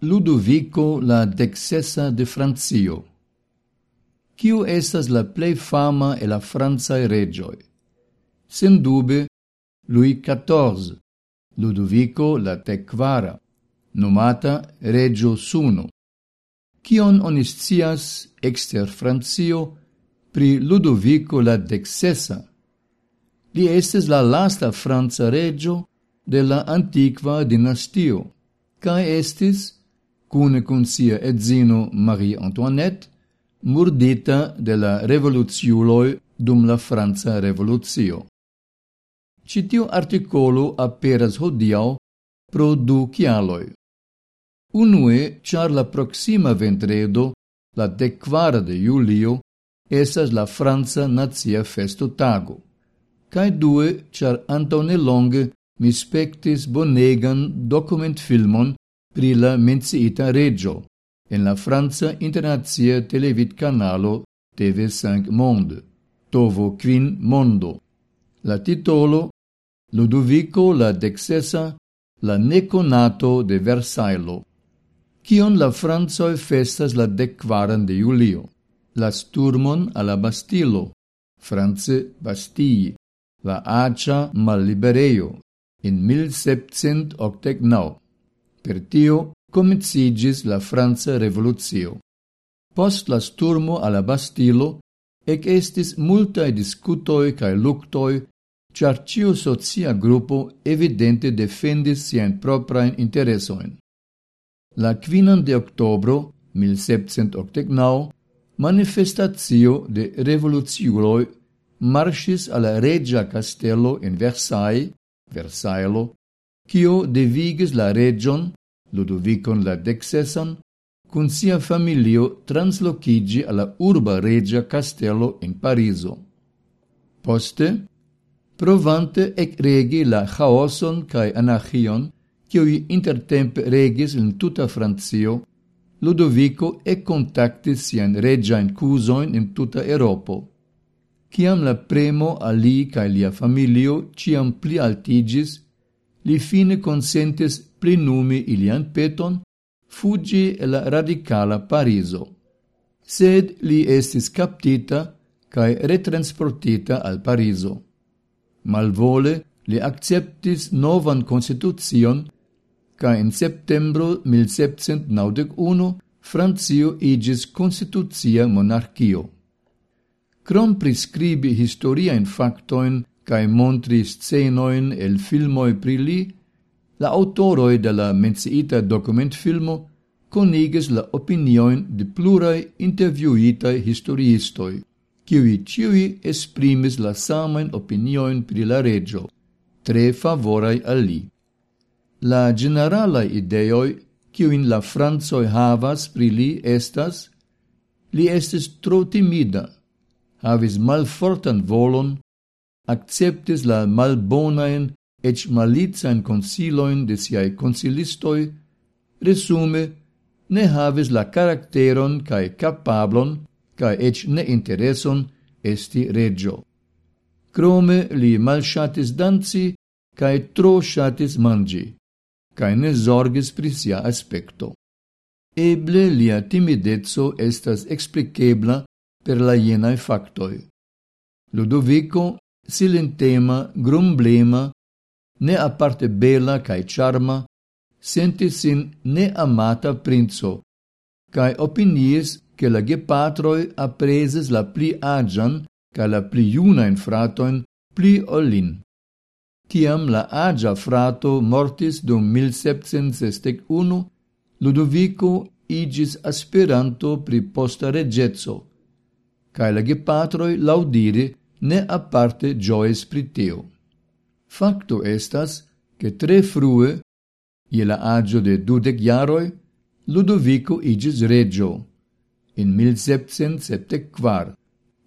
Ludovico la dexesa de Francio. Kiu estas la plei fama e la Franzae regioi? Sen dube, Louis XIV, Ludovico la tecvara, nomata regio Suno. Cion oniscias exter Francio pri Ludovico la dexesa? Li estes la lasta Franza regio de la antiqua dinastio, ca estis cune cun sia edzino Marie Antoinette, murdita de la revoluziuloi dum la Franza Revoluzio. Citiu articolo aperas hodiau pro du cialoi. Unue, char la proxima vendredo, la decquara de julio, esas la Franza Nazia Festo Tago. Cae due, char antone longe mi spectis bonegan document filmon pri la menciita regio en la franca internazia televid canalo TV5 Monde, Tovo Quin Mondo. La titolo Ludovico la Dexesa, la neconato de Versailles. Cion la Franzoi festas la dekvaran de Julio, la sturmon alla Bastilo, France Bastille, la acia malliberejo, in 1789. Per tio komenciĝis la Franca Revolucio. Post la sturmo alla Bastilo ec estis multae discutoi cae luctoi, char ciu socia gruppo evidente defendis sien proprain interesoin. La quinan de octobro 1789 manifestatio de revoluciuloi marchis alla regia castello in Versailles, Versailles, cio devigis la region, Ludovicon la dexesan, cun sia familio translocigi alla urba regia castello in Pariso. Poste, provante ec regi la chaoson cae anarchion, cioi intertempe regis in tuta Francio, Ludovico e contactis sian regiain cusoin in tuta Europo. Ciam la premo a li cae lia familio ciam pli altigis, li fine consentis plenumi ilian peton fugi la radicala Pariso. Sed li estis captita cae retransportita al Pariso. Malvole li acceptis novan constitucion ca in septembro 1791 Francio igis constitucia monarchio. Crom prescribi historiaen factoin cae montri scenoin el filmoi pri li, la autoroi de la menciita documentfilmo conigis la opinioin de plurai interviuitai historiistoi, kiwi ciui esprimis la samen opinioin pri la regio, tre favorai al li. La generala ideoi, kiuin la Franzoi havas pri li estas, li estis tro timida, havis malfortan volon, acceptis la malbonain ec malicain consiloin de siae consilistoi, resume, ne havis la caracteron cae capablon, cae ec ne intereson esti regio. Crome li malshatis danci, cae tro shatis mangi, cae ne zorgis pri sia aspecto. Eble lia timidezzo estas explicebla per la jenae factoi. Ludovico silentema, grumblema, ne aparte bela cae charma, sentis sin neamata princo, cae opinies che la gepatroi apreses la pli agian ca la pli junain fratoin pli olin. Tiam la agia frato mortis dum 1761, Ludovico igis aspiranto pri posta regezzo, cae la gepatroi laudiri ne aparte gioes pritio. Facto estas, che tre frue, je la agio de dudec jaroi, Ludovico igis regio, in 1774,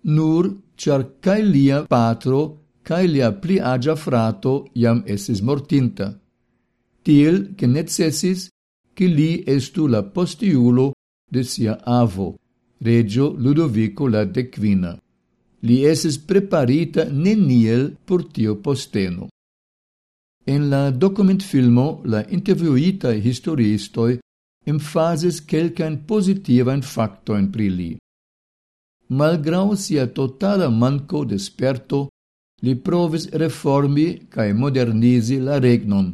nur char cae lia patro cae lia pli agia frato iam esis mortinta, til che necessis che li estu la postiulo de sia avo, regio Ludovico la decvina li esis preparita neniel por tio posteno. En la documentfilmo, la interviuitai historiistoi emfasis quelcaen positivaen factoen pri li. Malgrau sia totala manco desperto, li provis reformi cae modernizi la regnon,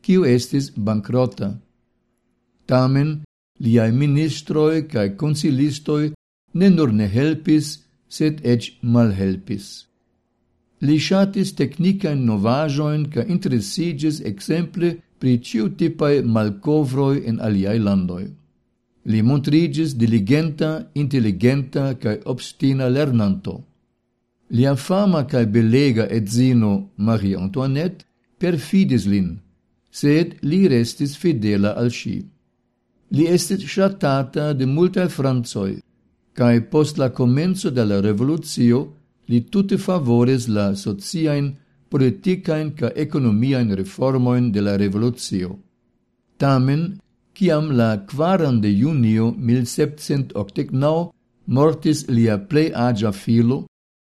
kiu estis bankrota. Tamen, liai ministroi cae consilistoi ne nur ne helpis, sed ec malhelpis. Li shatis technicain novajoin ca interesigis exemple pri ciu tipae malcovroi en aliai landoi. Li montrigis diligenta, intelligenta cae obstina lernanto. Lia fama cae belega edzino Marie Antoinette perfidis lin, sed li restis fidela al sci. Li estit shatata de multae franzoi, cae post la comenzo de la revolucio li tute favores la sociain, politicaen ca economiaen reformoin de la revolucio. Tamen, ciam la quaran de junio 1789 mortis lia plei agia filo,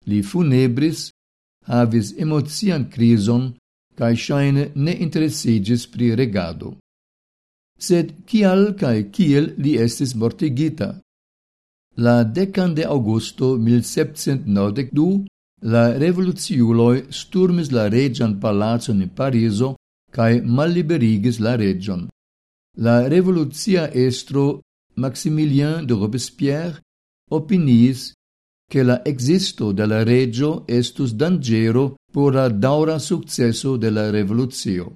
li funebris, havis emozian crison, cae shaine ne interesigis pri regado. Sed cial cae ciel li estis mortigita? la decan de augusto 1792 la revoluciuloi sturmis la regian palacon in Pariso cae malliberigis la region. La revolucia estro Maximilien de Robespierre opinis che la existo de la regio estus dangero por la daura successo de la revoluzio.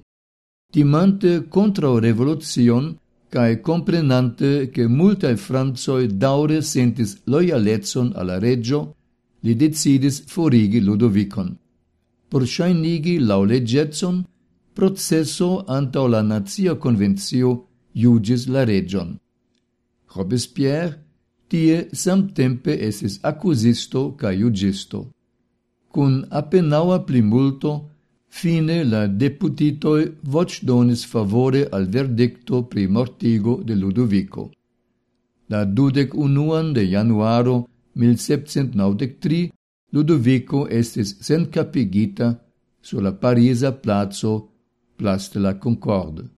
Timante contra revoluzion, cae comprenante che multae Franzoi daure sentis loialezon alla Reggio, li decidis forigi Ludovicon. Por shainigi laulegetson, processo antau la Nazia Convenzio iugis la Region. Robespierre tie samtempe esis accusisto ca iugisto. Cun appenaua plimulto, Fine la deputitoi voĉdonis favore al verdicto pri mortigo de Ludovico. La dudec unuan de januaro 1793 Ludovico estis sencapigita sur la Parisa plazo Place de la Concorde.